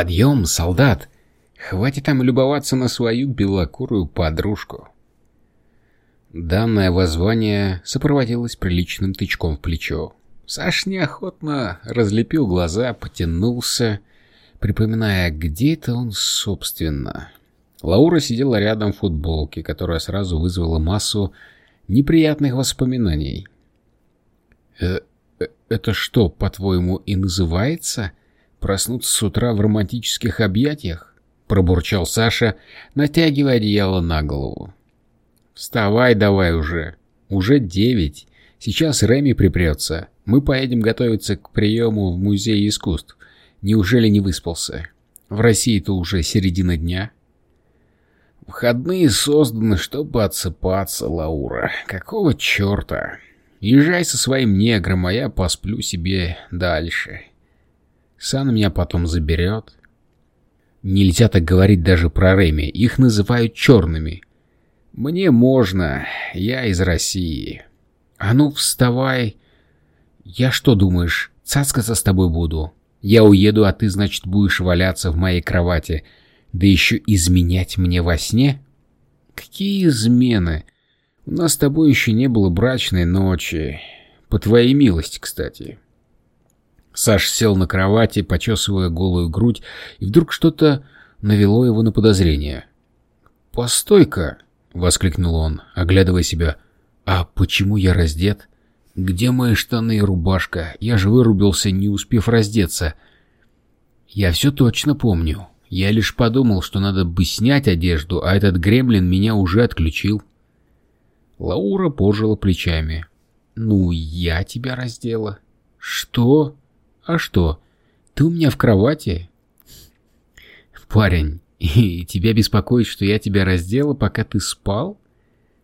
«Подъем, солдат! Хватит там любоваться на свою белокурую подружку!» Данное воззвание сопроводилось приличным тычком в плечо. Саш неохотно разлепил глаза, потянулся, припоминая, где это он, собственно. Лаура сидела рядом в футболке, которая сразу вызвала массу неприятных воспоминаний. «Э -э «Это что, по-твоему, и называется? Проснуться с утра в романтических объятиях?» — пробурчал Саша, натягивая одеяло на голову. «Вставай давай уже. Уже девять. Сейчас Реми припрется. Мы поедем готовиться к приему в Музее искусств. Неужели не выспался? В России-то уже середина дня». «Входные созданы, чтобы отсыпаться, Лаура. Какого черта? Езжай со своим негром, а я посплю себе дальше. Сан меня потом заберет». Нельзя так говорить даже про Реми. Их называют черными. «Мне можно. Я из России». «А ну, вставай!» «Я что думаешь, цацкаться с тобой буду? Я уеду, а ты, значит, будешь валяться в моей кровати, да еще изменять мне во сне?» «Какие измены? У нас с тобой еще не было брачной ночи. По твоей милости, кстати». Саш сел на кровати, почесывая голую грудь, и вдруг что-то навело его на подозрение. «Постой-ка!» — воскликнул он, оглядывая себя. «А почему я раздет? Где мои штаны и рубашка? Я же вырубился, не успев раздеться». «Я все точно помню. Я лишь подумал, что надо бы снять одежду, а этот гремлин меня уже отключил». Лаура пожила плечами. «Ну, я тебя раздела». «Что? А что? Ты у меня в кровати?» «Парень, «И тебя беспокоит, что я тебя раздела, пока ты спал?»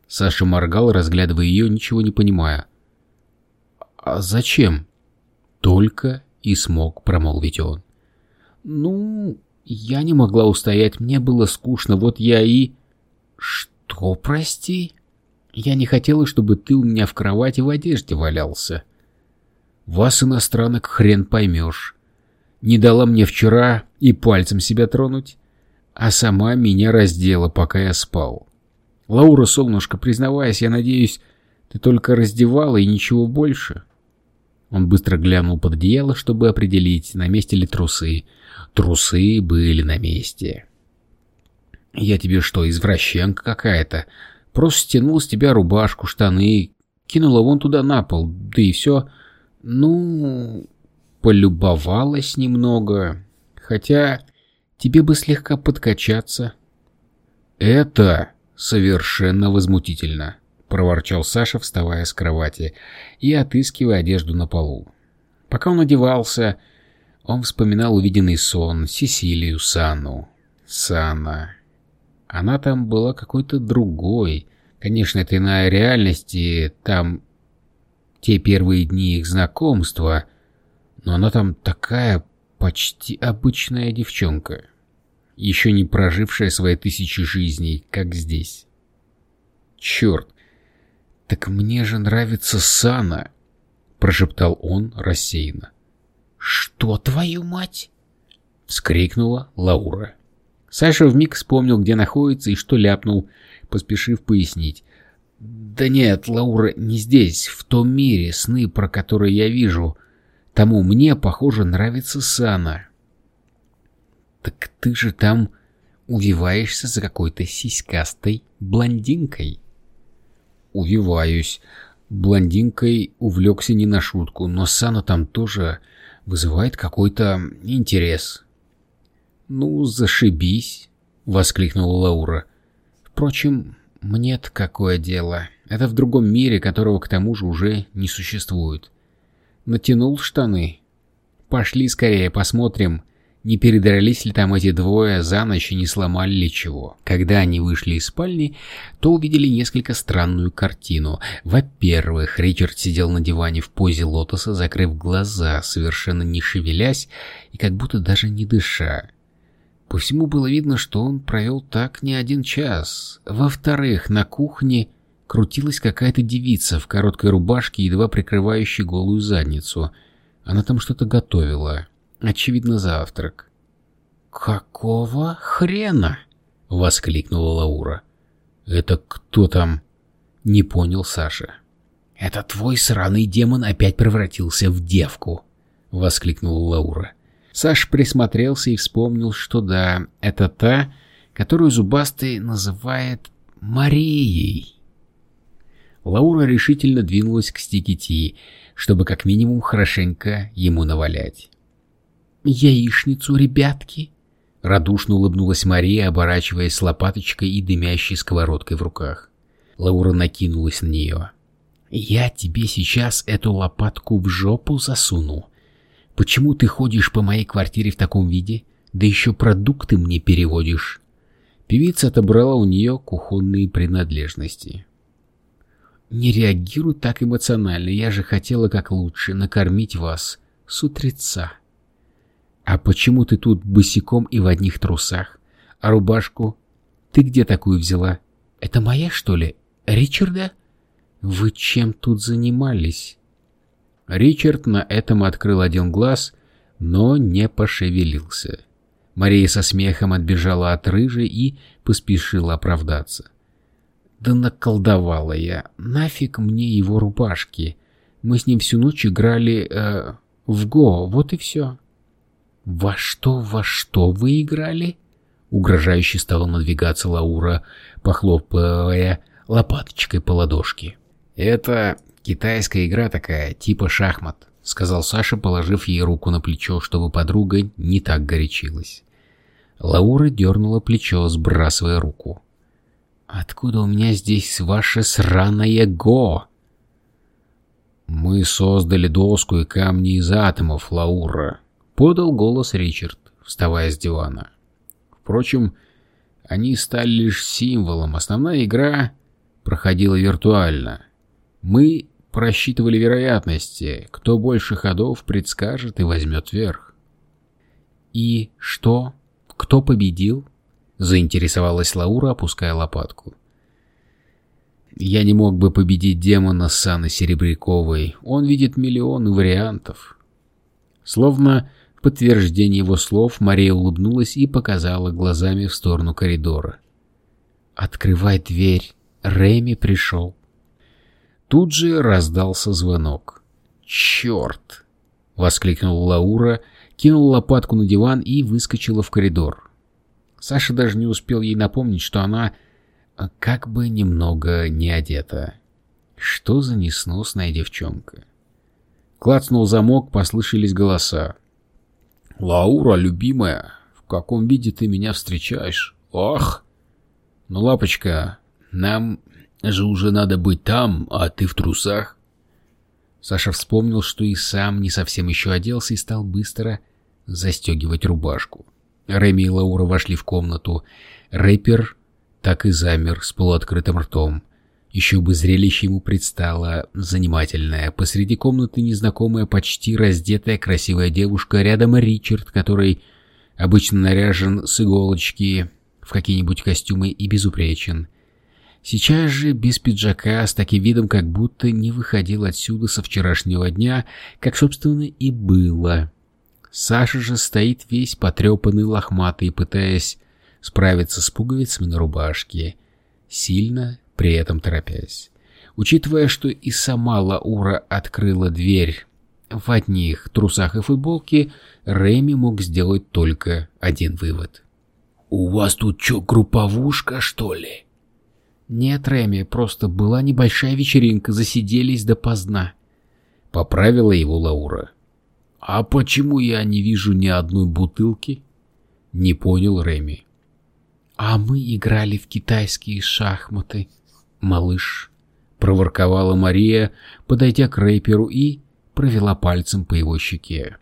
Саша моргал, разглядывая ее, ничего не понимая. «А зачем?» Только и смог промолвить он. «Ну, я не могла устоять, мне было скучно, вот я и...» «Что, прости?» «Я не хотела, чтобы ты у меня в кровати в одежде валялся». «Вас, иностранок, хрен поймешь. Не дала мне вчера и пальцем себя тронуть» а сама меня раздела, пока я спал. Лаура, солнышко, признаваясь, я надеюсь, ты только раздевала и ничего больше? Он быстро глянул под одеяло, чтобы определить, на месте ли трусы. Трусы были на месте. Я тебе что, извращенка какая-то? Просто стянул с тебя рубашку, штаны, кинула вон туда на пол, да и все. Ну, полюбовалась немного. Хотя Тебе бы слегка подкачаться. Это совершенно возмутительно, проворчал Саша, вставая с кровати и отыскивая одежду на полу. Пока он одевался, он вспоминал увиденный сон, Сесилию Сану. Сана. Она там была какой-то другой. Конечно, это иная реальность, и там те первые дни их знакомства, но она там такая почти обычная девчонка, еще не прожившая свои тысячи жизней, как здесь. Черт, так мне же нравится Сана, прошептал он рассеянно. Что, твою мать? вскрикнула Лаура. Саша вмиг вспомнил, где находится и что ляпнул, поспешив пояснить. «Да нет, Лаура, не здесь, в том мире, сны, про которые я вижу. Тому мне, похоже, нравится Сана. Так ты же там увиваешься за какой-то сиськастой блондинкой. Увиваюсь. Блондинкой увлекся не на шутку, но Сана там тоже вызывает какой-то интерес. «Ну, зашибись!» — воскликнула Лаура. «Впрочем, мне-то какое дело? Это в другом мире, которого к тому же уже не существует натянул штаны. Пошли скорее посмотрим, не передрались ли там эти двое за ночь и не сломали ли чего. Когда они вышли из спальни, то увидели несколько странную картину. Во-первых, Ричард сидел на диване в позе лотоса, закрыв глаза, совершенно не шевелясь и как будто даже не дыша. По всему было видно, что он провел так не один час. Во-вторых, на кухне крутилась какая-то девица в короткой рубашке, едва прикрывающей голую задницу. Она там что-то готовила. Очевидно, завтрак. «Какого хрена?» — воскликнула Лаура. «Это кто там?» — не понял Саша. «Это твой сраный демон опять превратился в девку!» — воскликнула Лаура. Саш присмотрелся и вспомнил, что да, это та, которую Зубастый называет Марией. Лаура решительно двинулась к Стикити, чтобы как минимум хорошенько ему навалять. «Яичницу, ребятки!» Радушно улыбнулась Мария, оборачиваясь с лопаточкой и дымящей сковородкой в руках. Лаура накинулась на нее. «Я тебе сейчас эту лопатку в жопу засуну. Почему ты ходишь по моей квартире в таком виде? Да еще продукты мне переводишь». Певица отобрала у нее кухонные принадлежности. «Не реагируй так эмоционально, я же хотела как лучше накормить вас с утреца». «А почему ты тут босиком и в одних трусах? А рубашку? Ты где такую взяла? Это моя, что ли? Ричарда? Вы чем тут занимались?» Ричард на этом открыл один глаз, но не пошевелился. Мария со смехом отбежала от рыжей и поспешила оправдаться. «Да наколдовала я. Нафиг мне его рубашки. Мы с ним всю ночь играли э, в Го, вот и все». «Во что, во что вы играли?» Угрожающе стала надвигаться Лаура, похлопывая лопаточкой по ладошке. «Это китайская игра такая, типа шахмат», — сказал Саша, положив ей руку на плечо, чтобы подруга не так горячилась. Лаура дернула плечо, сбрасывая руку. «Откуда у меня здесь ваше сраное го?» «Мы создали доску и камни из атомов, Лаура», Подал голос Ричард, вставая с дивана. Впрочем, они стали лишь символом. Основная игра проходила виртуально. Мы просчитывали вероятности. Кто больше ходов предскажет и возьмет верх. «И что? Кто победил?» — заинтересовалась Лаура, опуская лопатку. «Я не мог бы победить демона Саны Серебряковой. Он видит миллионы вариантов». Словно подтверждение его слов Мария улыбнулась и показала глазами в сторону коридора. «Открывай дверь. Рэми пришел». Тут же раздался звонок. «Черт!» — воскликнула Лаура, кинула лопатку на диван и выскочила в коридор. Саша даже не успел ей напомнить, что она как бы немного не одета. Что за несносная девчонка? Клацнул замок, послышались голоса. «Лаура, любимая, в каком виде ты меня встречаешь? Ох! Ну, лапочка, нам же уже надо быть там, а ты в трусах». Саша вспомнил, что и сам не совсем еще оделся и стал быстро застегивать рубашку. Рэми и Лаура вошли в комнату. Рэпер так и замер с полуоткрытым ртом. Еще бы зрелище ему предстало занимательное. Посреди комнаты незнакомая, почти раздетая красивая девушка, рядом Ричард, который обычно наряжен с иголочки в какие-нибудь костюмы и безупречен. Сейчас же без пиджака, с таким видом, как будто не выходил отсюда со вчерашнего дня, как, собственно, и было. Саша же стоит весь потрепанный лохматый, пытаясь справиться с пуговицами на рубашке. Сильно при этом торопясь. Учитывая, что и сама Лаура открыла дверь в одних трусах и футболке, Рэми мог сделать только один вывод. «У вас тут что, групповушка, что ли?» «Нет, Рэми, просто была небольшая вечеринка, засиделись допоздна», — поправила его Лаура. «А почему я не вижу ни одной бутылки?» — не понял Рэми. «А мы играли в китайские шахматы», малыш», — проворковала Мария, подойдя к рэперу и провела пальцем по его щеке.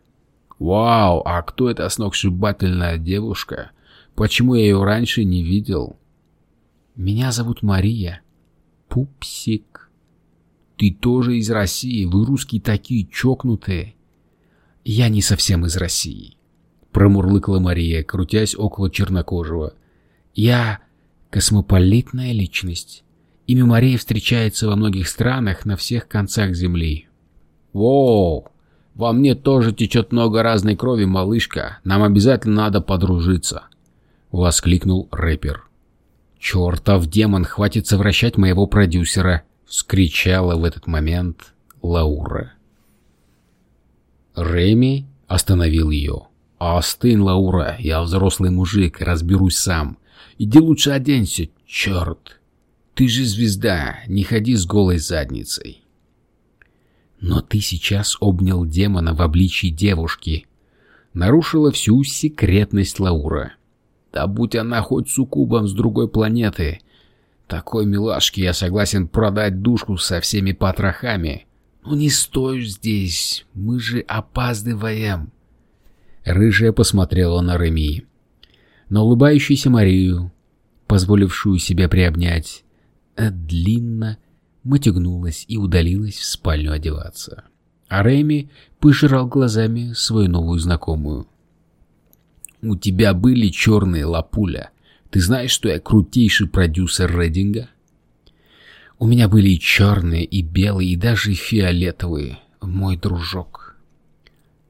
«Вау, а кто эта сногсшибательная девушка? Почему я ее раньше не видел?» «Меня зовут Мария. Пупсик». «Ты тоже из России? Вы русские такие чокнутые». «Я не совсем из России», — промурлыкала Мария, крутясь около чернокожего. «Я космополитная личность. Имя Марии встречается во многих странах на всех концах Земли. «Воу! Во мне тоже течет много разной крови, малышка. Нам обязательно надо подружиться!» — воскликнул рэпер. «Чертов демон, хватит совращать моего продюсера!» — вскричала в этот момент Лаура. Реми остановил ее. «Остынь, Лаура, я взрослый мужик, разберусь сам. Иди лучше оденься, черт! Ты же звезда, не ходи с голой задницей!» «Но ты сейчас обнял демона в обличии девушки», — нарушила всю секретность Лаура. «Да будь она хоть суккубом с другой планеты, такой милашке я согласен продать душку со всеми потрохами. Ну не стой здесь, мы же опаздываем». Рыжая посмотрела на Реми, на улыбающуюся Марию, позволившую себя приобнять, э, длинно матюгнулась и удалилась в спальню одеваться. А Реми пожирал глазами свою новую знакомую. «У тебя были черные лапуля. Ты знаешь, что я крутейший продюсер Рединга?» «У меня были и черные, и белые, и даже фиолетовые, мой дружок».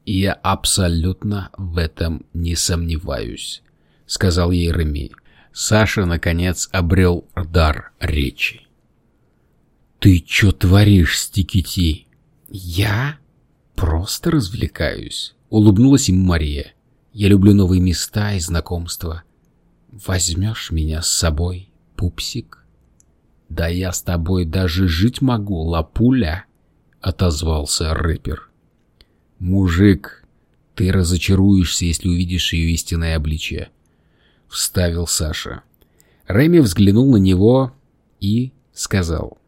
«Я абсолютно в этом не сомневаюсь», — сказал ей Реми. Саша, наконец, обрел дар речи. «Ты чё творишь, Стикити?» «Я просто развлекаюсь», — улыбнулась ему Мария. «Я люблю новые места и знакомства. Возьмешь меня с собой, пупсик?» «Да я с тобой даже жить могу, лапуля», — отозвался рэпер. «Мужик, ты разочаруешься, если увидишь ее истинное обличие», — вставил Саша. Рэми взглянул на него и сказал —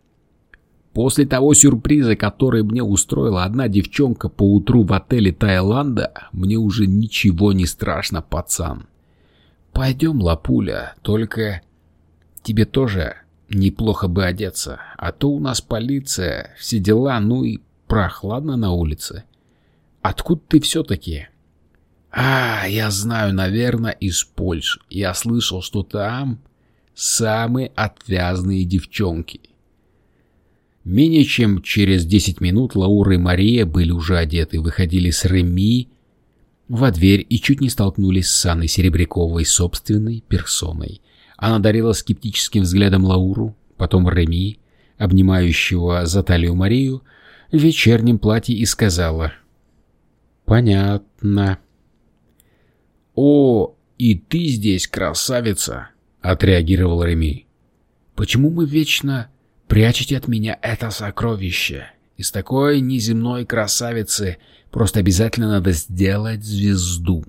После того сюрприза, который мне устроила одна девчонка по утру в отеле Таиланда, мне уже ничего не страшно, пацан. Пойдем, лапуля, только тебе тоже неплохо бы одеться, а то у нас полиция, все дела, ну и прохладно на улице. Откуда ты все-таки? А, я знаю, наверное, из Польши. Я слышал, что там самые отвязные девчонки. Менее чем через 10 минут Лаура и Мария были уже одеты, выходили с Реми во дверь и чуть не столкнулись с Анной Серебряковой собственной персоной. Она дарила скептическим взглядом Лауру, потом Реми, обнимающего за талию Марию, в вечернем платье и сказала «Понятно». «О, и ты здесь, красавица!» — отреагировал Реми. «Почему мы вечно Прячете от меня это сокровище. Из такой неземной красавицы просто обязательно надо сделать звезду.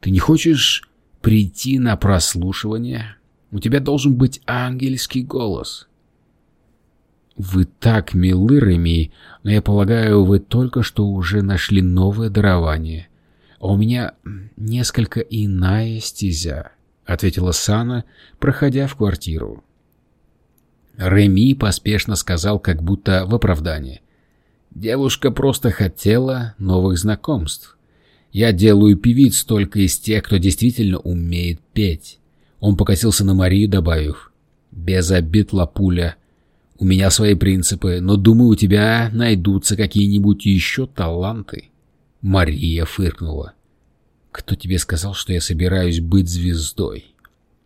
Ты не хочешь прийти на прослушивание? У тебя должен быть ангельский голос. Вы так милы, Реми, но я полагаю, вы только что уже нашли новое дарование. А у меня несколько иная стезя, — ответила Сана, проходя в квартиру. Реми поспешно сказал, как будто в оправдание. «Девушка просто хотела новых знакомств. Я делаю певиц только из тех, кто действительно умеет петь». Он покосился на Марию, добавив. «Без обид, Лапуля. У меня свои принципы, но, думаю, у тебя найдутся какие-нибудь еще таланты». Мария фыркнула. «Кто тебе сказал, что я собираюсь быть звездой?»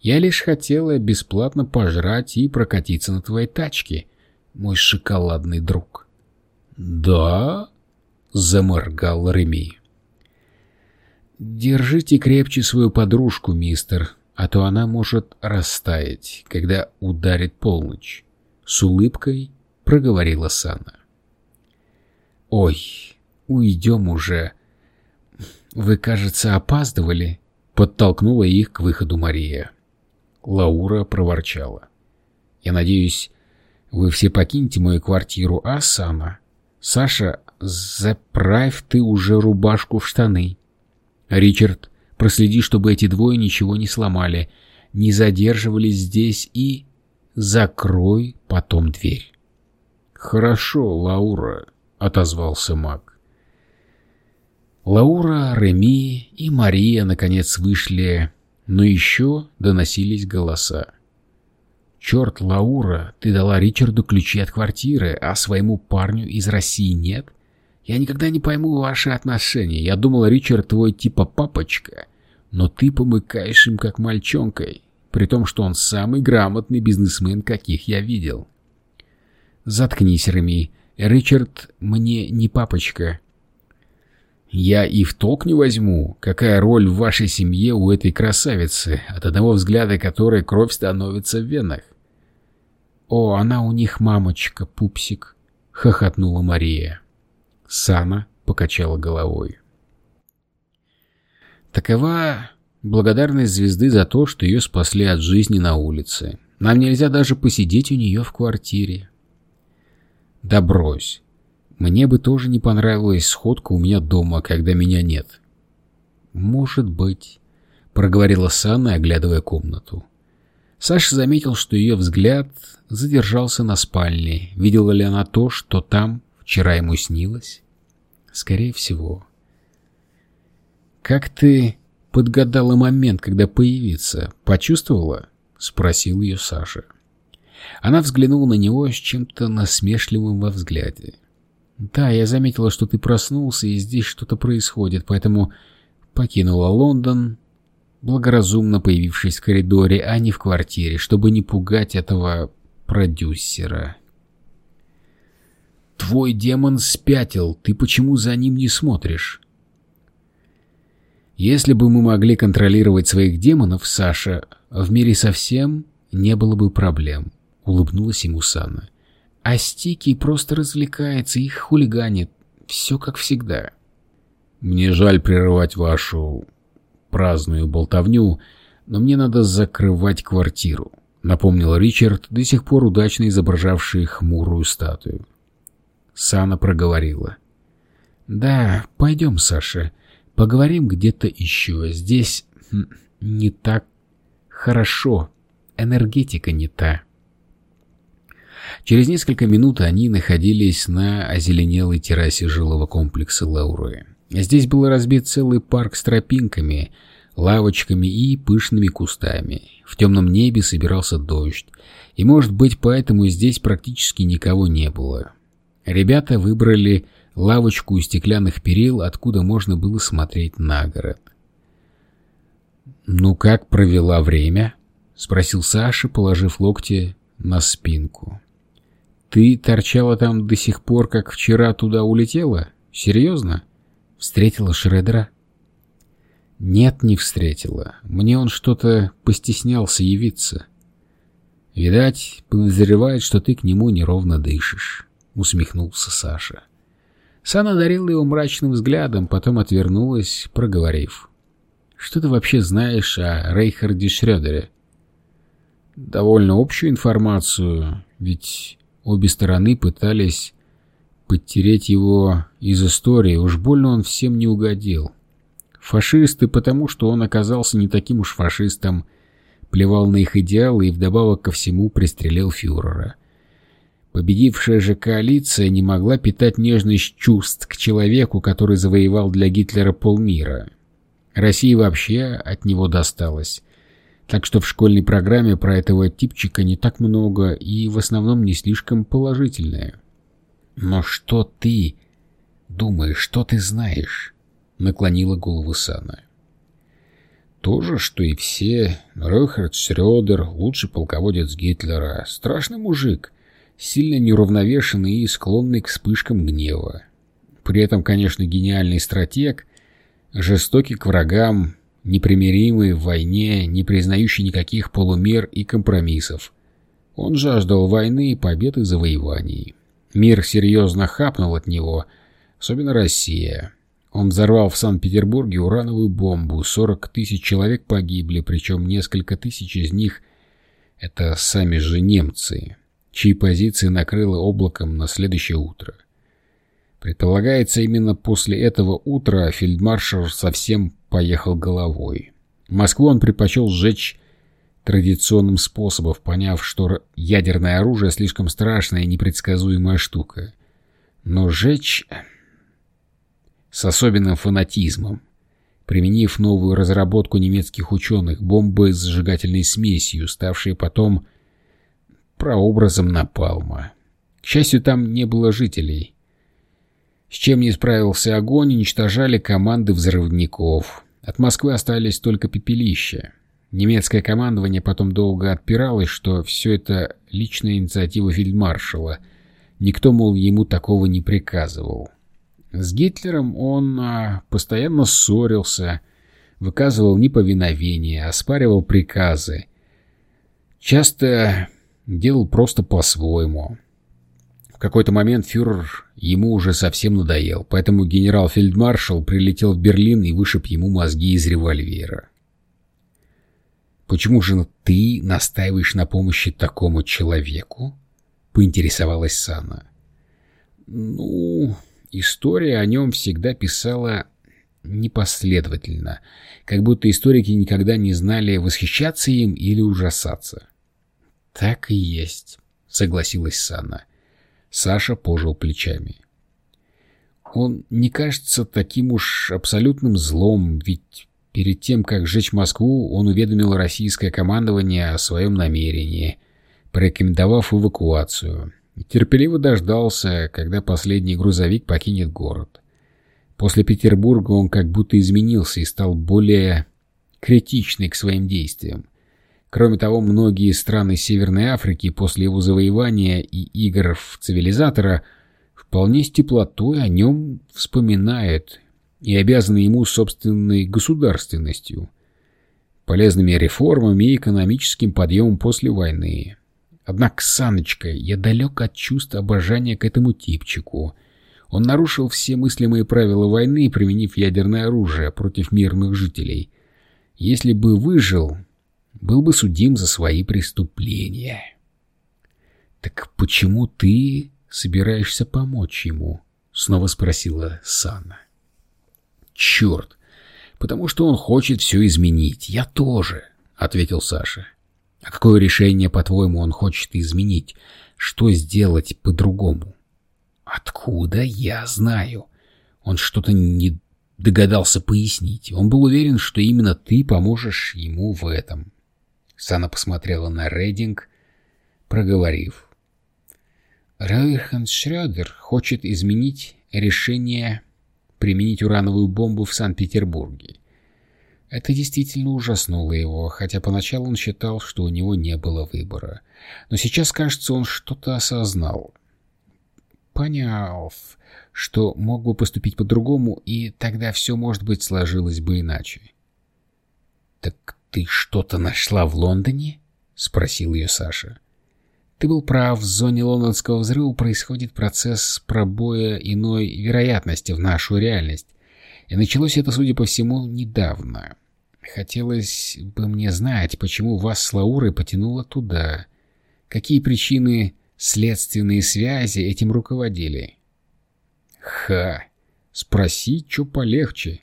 Я лишь хотела бесплатно пожрать и прокатиться на твоей тачке, мой шоколадный друг. «Да?» — заморгал Реми. «Держите крепче свою подружку, мистер, а то она может растаять, когда ударит полночь», — с улыбкой проговорила Сана. «Ой, уйдем уже. Вы, кажется, опаздывали», — подтолкнула их к выходу Мария. Лаура проворчала. «Я надеюсь, вы все покинете мою квартиру, а, Сана? Саша, заправь ты уже рубашку в штаны. Ричард, проследи, чтобы эти двое ничего не сломали, не задерживались здесь и... Закрой потом дверь». «Хорошо, Лаура», — отозвался маг. Лаура, Реми и Мария наконец вышли но еще доносились голоса. «Черт, Лаура, ты дала Ричарду ключи от квартиры, а своему парню из России нет? Я никогда не пойму ваши отношения. Я думал, Ричард твой типа папочка, но ты помыкаешь им как мальчонкой, при том, что он самый грамотный бизнесмен, каких я видел. Заткнись, Реми. Ричард мне не папочка. Я и в толк не возьму, какая роль в вашей семье у этой красавицы, от одного взгляда которой кровь становится в венах. О, она у них мамочка, пупсик, хохотнула Мария. Сана покачала головой. Такова благодарность звезды за то, что ее спасли от жизни на улице. Нам нельзя даже посидеть у нее в квартире. Да брось. Мне бы тоже не понравилась сходка у меня дома, когда меня нет. Может быть, проговорила Санна, оглядывая комнату. Саша заметил, что ее взгляд задержался на спальне. Видела ли она то, что там вчера ему снилось? Скорее всего. «Как ты подгадала момент, когда появиться? Почувствовала?» — спросил ее Саша. Она взглянула на него с чем-то насмешливым во взгляде. «Да, я заметила, что ты проснулся, и здесь что-то происходит, поэтому покинула Лондон, благоразумно появившись в коридоре, а не в квартире, чтобы не пугать этого продюсера». «Твой демон спятил, ты почему за ним не смотришь?» «Если бы мы могли контролировать своих демонов, Саша, в мире совсем не было бы проблем», — улыбнулась ему Санна. «А Стики просто развлекается, их хулиганит. Все как всегда». «Мне жаль прерывать вашу праздную болтовню, но мне надо закрывать квартиру», — напомнил Ричард, до сих пор удачно изображавший хмурую статую. Сана проговорила. «Да, пойдем, Саша. Поговорим где-то еще. Здесь не так хорошо. Энергетика не та». Через несколько минут они находились на озеленелой террасе жилого комплекса Лауры. Здесь был разбит целый парк с тропинками, лавочками и пышными кустами. В темном небе собирался дождь, и, может быть, поэтому здесь практически никого не было. Ребята выбрали лавочку у стеклянных перил, откуда можно было смотреть на город. «Ну как провела время?» — спросил Саша, положив локти на спинку. «Ты торчала там до сих пор, как вчера туда улетела? Серьезно? Встретила Шредера?» «Нет, не встретила. Мне он что-то постеснялся явиться. Видать, подозревает, что ты к нему неровно дышишь». — усмехнулся Саша. Сана одарила его мрачным взглядом, потом отвернулась, проговорив. «Что ты вообще знаешь о Рейхарде Шрёдере?» «Довольно общую информацию, ведь обе стороны пытались подтереть его из истории, уж больно он всем не угодил. Фашисты, потому что он оказался не таким уж фашистом, плевал на их идеалы и вдобавок ко всему пристрелил фюрера. Победившая же коалиция не могла питать нежность чувств к человеку, который завоевал для Гитлера полмира. России вообще от него досталось. Так что в школьной программе про этого типчика не так много и в основном не слишком положительное. «Но что ты думаешь, что ты знаешь?» — наклонила голову Сана. «То же, что и все. Рохард Шрёдер, лучший полководец Гитлера, страшный мужик» сильно неуравновешенный и склонный к вспышкам гнева. При этом, конечно, гениальный стратег, жестокий к врагам, непримиримый в войне, не признающий никаких полумер и компромиссов. Он жаждал войны, побед и завоеваний. Мир серьезно хапнул от него, особенно Россия. Он взорвал в Санкт-Петербурге урановую бомбу, 40 тысяч человек погибли, причем несколько тысяч из них — это сами же немцы чьи позиции накрыло облаком на следующее утро. Предполагается, именно после этого утра фельдмаршал совсем поехал головой. Москву он предпочел сжечь традиционным способом, поняв, что ядерное оружие слишком страшная и непредсказуемая штука. Но сжечь с особенным фанатизмом, применив новую разработку немецких ученых, бомбы с сжигательной смесью, ставшие потом прообразом напалма. К счастью, там не было жителей. С чем не справился огонь, уничтожали команды взрывников. От Москвы остались только пепелища. Немецкое командование потом долго отпиралось, что все это личная инициатива фельдмаршала. Никто, мол, ему такого не приказывал. С Гитлером он а, постоянно ссорился, выказывал неповиновение, оспаривал приказы. Часто делал просто по-своему. В какой-то момент фюрер ему уже совсем надоел, поэтому генерал-фельдмаршал прилетел в Берлин и вышиб ему мозги из револьвера. «Почему же ты настаиваешь на помощи такому человеку?» — поинтересовалась Сана. «Ну, история о нем всегда писала непоследовательно, как будто историки никогда не знали, восхищаться им или ужасаться. «Так и есть», — согласилась Санна. Саша пожал плечами. «Он не кажется таким уж абсолютным злом, ведь перед тем, как сжечь Москву, он уведомил российское командование о своем намерении, порекомендовав эвакуацию, и терпеливо дождался, когда последний грузовик покинет город. После Петербурга он как будто изменился и стал более критичный к своим действиям. Кроме того, многие страны Северной Африки после его завоевания и игр в цивилизатора вполне с теплотой о нем вспоминают и обязаны ему собственной государственностью, полезными реформами и экономическим подъемом после войны. Однако, Саночка, я далек от чувств обожания к этому типчику. Он нарушил все мыслимые правила войны, применив ядерное оружие против мирных жителей. Если бы выжил, был бы судим за свои преступления. «Так почему ты собираешься помочь ему?» — снова спросила Санна. «Черт! Потому что он хочет все изменить. Я тоже», — ответил Саша. «А какое решение, по-твоему, он хочет изменить? Что сделать по-другому?» «Откуда я знаю?» Он что-то не догадался пояснить. Он был уверен, что именно ты поможешь ему в этом. Сана посмотрела на Рейдинг, проговорив. Рейхан Шрёдер хочет изменить решение применить урановую бомбу в Санкт-Петербурге. Это действительно ужаснуло его, хотя поначалу он считал, что у него не было выбора. Но сейчас, кажется, он что-то осознал. Поняв, что мог бы поступить по-другому, и тогда все, может быть, сложилось бы иначе. «Так «Ты что-то нашла в Лондоне?» — спросил ее Саша. «Ты был прав, в зоне лондонского взрыва происходит процесс пробоя иной вероятности в нашу реальность. И началось это, судя по всему, недавно. Хотелось бы мне знать, почему вас с Лаурой потянуло туда. Какие причины следственные связи этим руководили?» «Ха! Спроси, что полегче».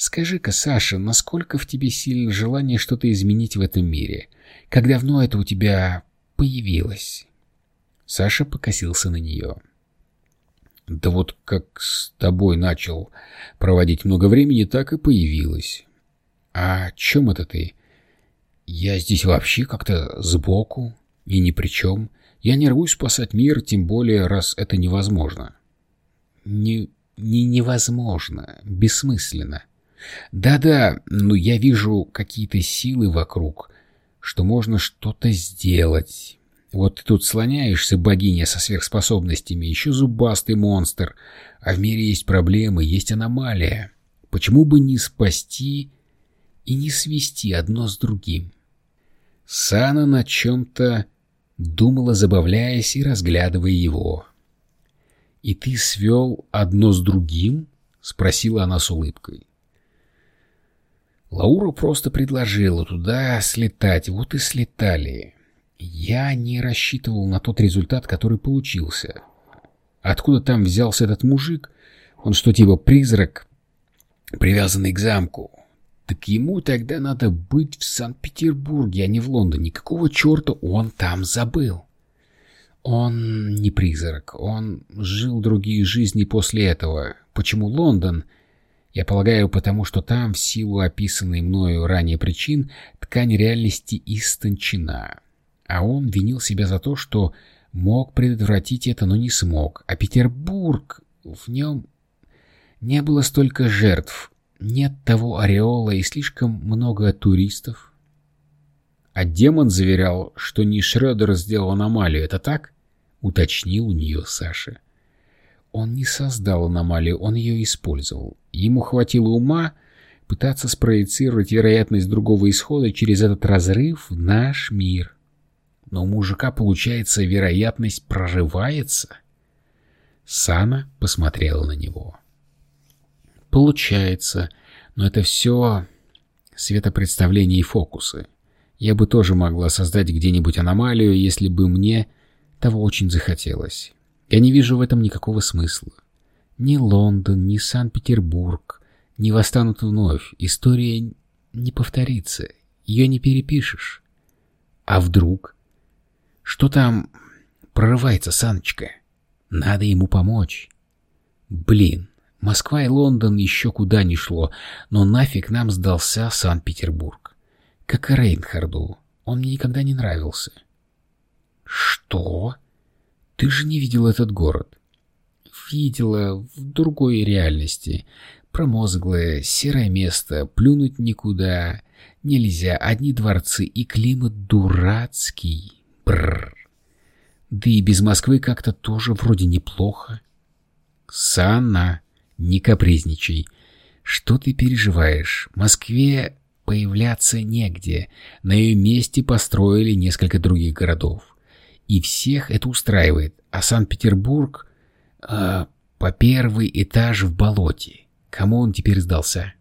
Скажи-ка, Саша, насколько в тебе сильно желание что-то изменить в этом мире? Как давно это у тебя появилось?» Саша покосился на нее. «Да вот как с тобой начал проводить много времени, так и появилось. А чем это ты? Я здесь вообще как-то сбоку и ни при чем. Я не рвусь спасать мир, тем более, раз это невозможно». «Не, не невозможно, бессмысленно. Да-да, но я вижу какие-то силы вокруг, что можно что-то сделать. Вот ты тут слоняешься, богиня со сверхспособностями, еще зубастый монстр, а в мире есть проблемы, есть аномалия. Почему бы не спасти и не свести одно с другим? Сана на чем-то думала, забавляясь и разглядывая его. «И ты свел одно с другим?» — спросила она с улыбкой. Лаура просто предложила туда слетать, вот и слетали. Я не рассчитывал на тот результат, который получился. Откуда там взялся этот мужик? Он что, типа призрак, привязанный к замку? Так ему тогда надо быть в Санкт-Петербурге, а не в Лондоне. Какого черта он там забыл? Он не призрак, он жил другие жизни после этого. Почему Лондон? — я полагаю, потому что там, в силу описанной мною ранее причин, ткань реальности истончена. А он винил себя за то, что мог предотвратить это, но не смог. А Петербург... В нем не было столько жертв, нет того ореола и слишком много туристов. А демон заверял, что не Шрёдер сделал аномалию, это так? Уточнил у нее Саша. Он не создал аномалию, он ее использовал. Ему хватило ума пытаться спроецировать вероятность другого исхода через этот разрыв в наш мир. Но у мужика, получается, вероятность прорывается. Сана посмотрела на него. Получается, но это все светопредставления и фокусы. Я бы тоже могла создать где-нибудь аномалию, если бы мне того очень захотелось. Я не вижу в этом никакого смысла. Ни Лондон, ни Санкт-Петербург не восстанут вновь. История не повторится. Ее не перепишешь. А вдруг? Что там прорывается, Саночка? Надо ему помочь. Блин, Москва и Лондон еще куда ни шло, но нафиг нам сдался Санкт-Петербург. Как и Рейнхарду. Он мне никогда не нравился. Что? Ты же не видел этот город. Видела в другой реальности. Промозглое, серое место, плюнуть никуда нельзя, одни дворцы и климат дурацкий. Бррр. Да и без Москвы как-то тоже вроде неплохо. Санна, не капризничай. Что ты переживаешь? В Москве появляться негде. На ее месте построили несколько других городов и всех это устраивает, а Санкт-Петербург э, по первый этаж в болоте. Кому он теперь сдался?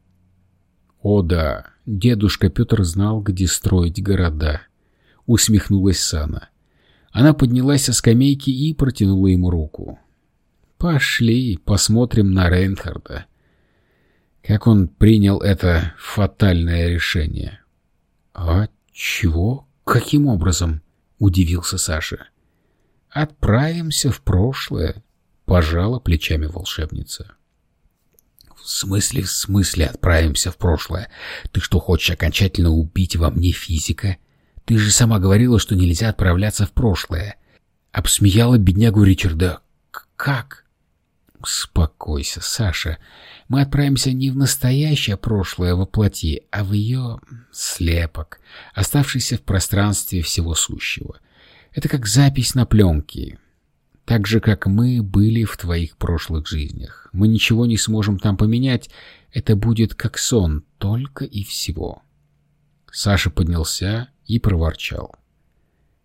О да, дедушка Петр знал, где строить города. Усмехнулась Сана. Она поднялась со скамейки и протянула ему руку. «Пошли, посмотрим на Рейнхарда. Как он принял это фатальное решение?» «А чего? Каким образом?» — удивился Саша. «Отправимся в прошлое», — пожала плечами волшебница. «В смысле, в смысле отправимся в прошлое? Ты что, хочешь окончательно убить во мне физика? Ты же сама говорила, что нельзя отправляться в прошлое». Обсмеяла беднягу Ричарда. «Как?» «Успокойся, Саша. Мы отправимся не в настоящее прошлое воплоти, а в ее слепок, оставшийся в пространстве всего сущего. Это как запись на пленке. Так же, как мы были в твоих прошлых жизнях. Мы ничего не сможем там поменять. Это будет как сон, только и всего». Саша поднялся и проворчал.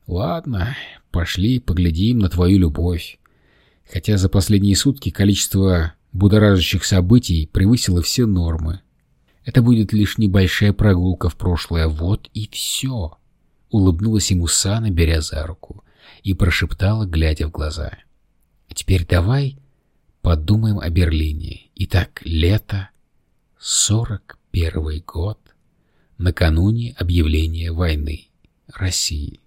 «Ладно, пошли поглядим на твою любовь хотя за последние сутки количество будоражащих событий превысило все нормы. Это будет лишь небольшая прогулка в прошлое, вот и все. Улыбнулась ему Сана, беря за руку, и прошептала, глядя в глаза. Теперь давай подумаем о Берлине. Итак, лето, сорок первый год, накануне объявления войны России.